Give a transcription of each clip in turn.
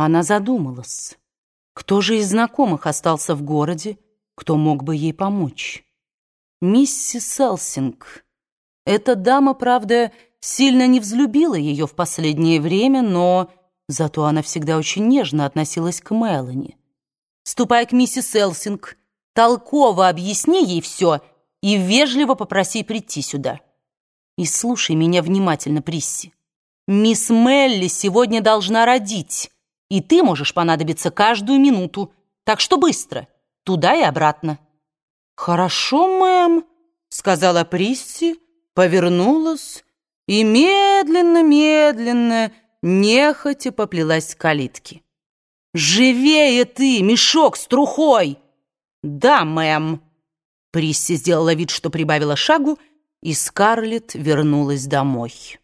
Она задумалась. Кто же из знакомых остался в городе, кто мог бы ей помочь? Миссис Селсинг. Эта дама, правда, сильно не взлюбила ее в последнее время, но зато она всегда очень нежно относилась к Мелани. «Ступай к миссис Селсинг, толково объясни ей все и вежливо попроси прийти сюда. И слушай меня внимательно, Присси. Мисс Мелли сегодня должна родить, и ты можешь понадобиться каждую минуту, так что быстро, туда и обратно». «Хорошо, мэм», — сказала Присси, повернулась и медленно-медленно, нехотя поплелась к калитке. «Живее ты, мешок с трухой!» «Да, мэм!» Присси сделала вид, что прибавила шагу, и Скарлетт вернулась домой.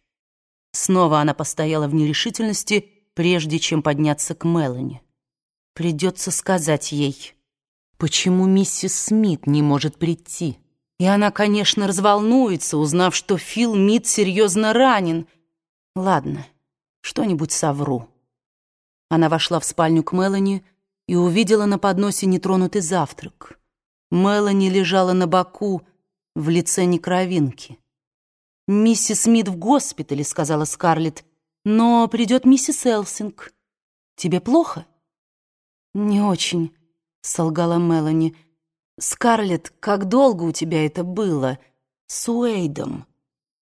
Снова она постояла в нерешительности, прежде чем подняться к Мелани. Придется сказать ей, почему миссис Смит не может прийти. И она, конечно, разволнуется, узнав, что Фил Мит серьезно ранен. Ладно, что-нибудь совру. Она вошла в спальню к Мелани и увидела на подносе нетронутый завтрак. Мелани лежала на боку в лице некровинки. «Миссис Смит в госпитале», — сказала Скарлетт, «но придет миссис Элсинг. Тебе плохо?» «Не очень», — солгала Мелани. «Скарлетт, как долго у тебя это было? С Уэйдом?»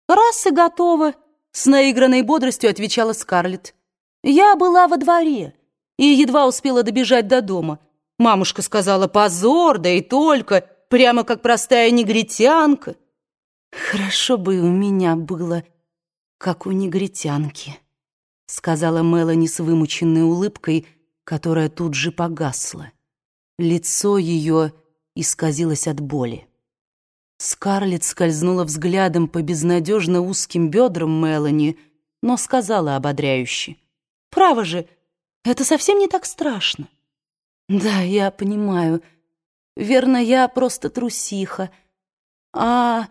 «Раз и готово», — с наигранной бодростью отвечала Скарлетт. «Я была во дворе и едва успела добежать до дома. Мамушка сказала «позор, да и только», прямо как простая негритянка. «Хорошо бы у меня было, как у негритянки», — сказала Мелани с вымученной улыбкой, которая тут же погасла. Лицо ее исказилось от боли. Скарлетт скользнула взглядом по безнадежно узким бедрам Мелани, но сказала ободряюще. «Право же, это совсем не так страшно». «Да, я понимаю. Верно, я просто трусиха. А,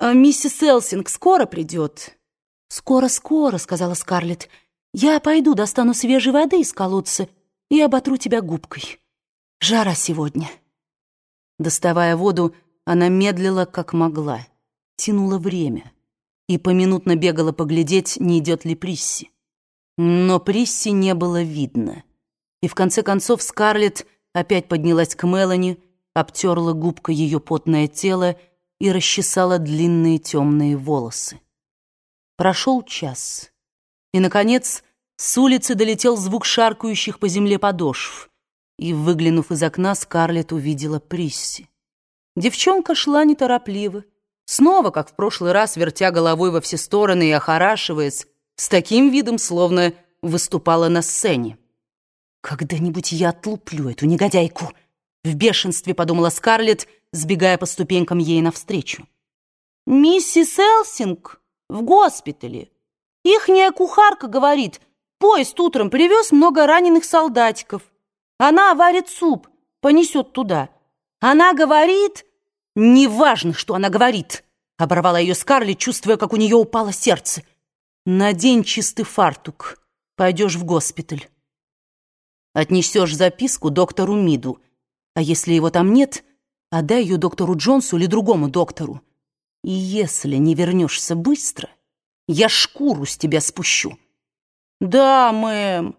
миссис Элсинг скоро придет?» «Скоро-скоро», — сказала Скарлетт. «Я пойду достану свежей воды из колодца и оботру тебя губкой. Жара сегодня». Доставая воду, она медлила, как могла, тянула время и поминутно бегала поглядеть, не идет ли Присси. Но Присси не было видно. И в конце концов Скарлетт опять поднялась к Мелани, обтерла губкой ее потное тело и расчесала длинные темные волосы. Прошел час, и, наконец, с улицы долетел звук шаркающих по земле подошв, и, выглянув из окна, Скарлетт увидела Присси. Девчонка шла неторопливо, снова, как в прошлый раз, вертя головой во все стороны и охорашиваясь, с таким видом, словно выступала на сцене. «Когда-нибудь я отлуплю эту негодяйку!» В бешенстве подумала Скарлетт, сбегая по ступенькам ей навстречу. «Миссис Элсинг в госпитале. Ихняя кухарка говорит, поезд утром привез много раненых солдатиков. Она варит суп, понесет туда. Она говорит...» «Неважно, что она говорит!» Оборвала ее Скарлетт, чувствуя, как у нее упало сердце. «Надень чистый фартук, пойдешь в госпиталь. Отнесешь записку доктору Миду, а если его там нет, отдай ее доктору Джонсу или другому доктору. И если не вернешься быстро, я шкуру с тебя спущу». «Да, мэм».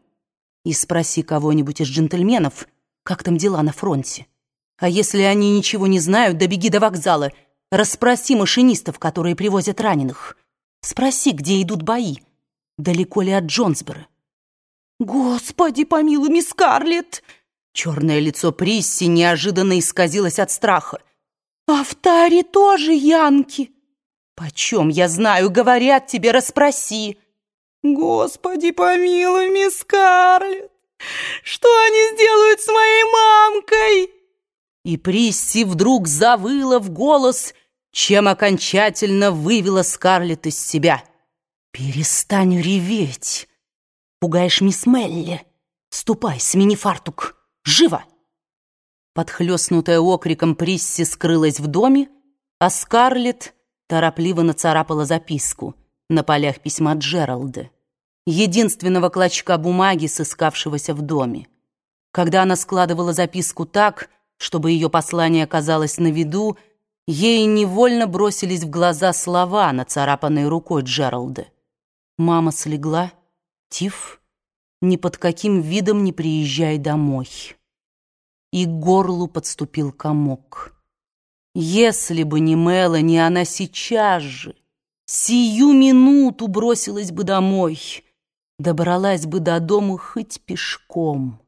И спроси кого-нибудь из джентльменов, как там дела на фронте. А если они ничего не знают, да беги до вокзала, расспроси машинистов, которые привозят раненых». Спроси, где идут бои. Далеко ли от Джонсбора? Господи, помилуй, мисс Скарлетт! Черное лицо Присси неожиданно исказилось от страха. А в Таре тоже янки. Почем я знаю, говорят тебе, расспроси. Господи, помилуй, мисс Скарлетт! Что они сделают с моей мамкой? И Присси вдруг завыла в голос — чем окончательно вывела Скарлетт из себя. «Перестань реветь! Пугаешь мисс Мелли! Ступай, смени фартук! Живо!» Подхлёстнутая окриком Присси скрылась в доме, а Скарлетт торопливо нацарапала записку на полях письма Джералда. единственного клочка бумаги, сыскавшегося в доме. Когда она складывала записку так, чтобы ее послание оказалось на виду, ей невольно бросились в глаза слова, нацарапанные рукой Джералда. «Мама слегла. Тиф, ни под каким видом не приезжай домой». И к горлу подступил комок. Если бы не Мелани, она сейчас же, сию минуту бросилась бы домой, добралась бы до дома хоть пешком.